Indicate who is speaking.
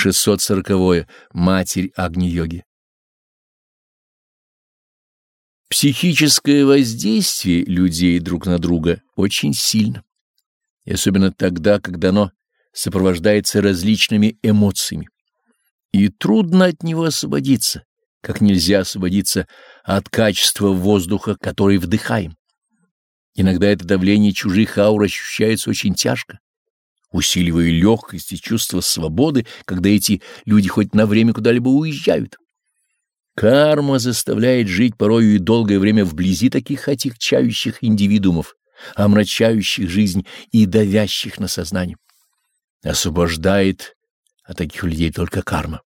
Speaker 1: 640. -е. Матерь Агни-йоги. Психическое воздействие людей друг на друга очень сильно, и особенно тогда, когда оно сопровождается различными эмоциями. И трудно от него освободиться, как нельзя освободиться от качества воздуха, который вдыхаем. Иногда это давление чужих аур ощущается очень тяжко, усиливая легкость и чувство свободы, когда эти люди хоть на время куда-либо уезжают. Карма заставляет жить порою и долгое время вблизи таких отягчающих индивидуумов, омрачающих жизнь и давящих на сознание. Освобождает от таких людей только карма.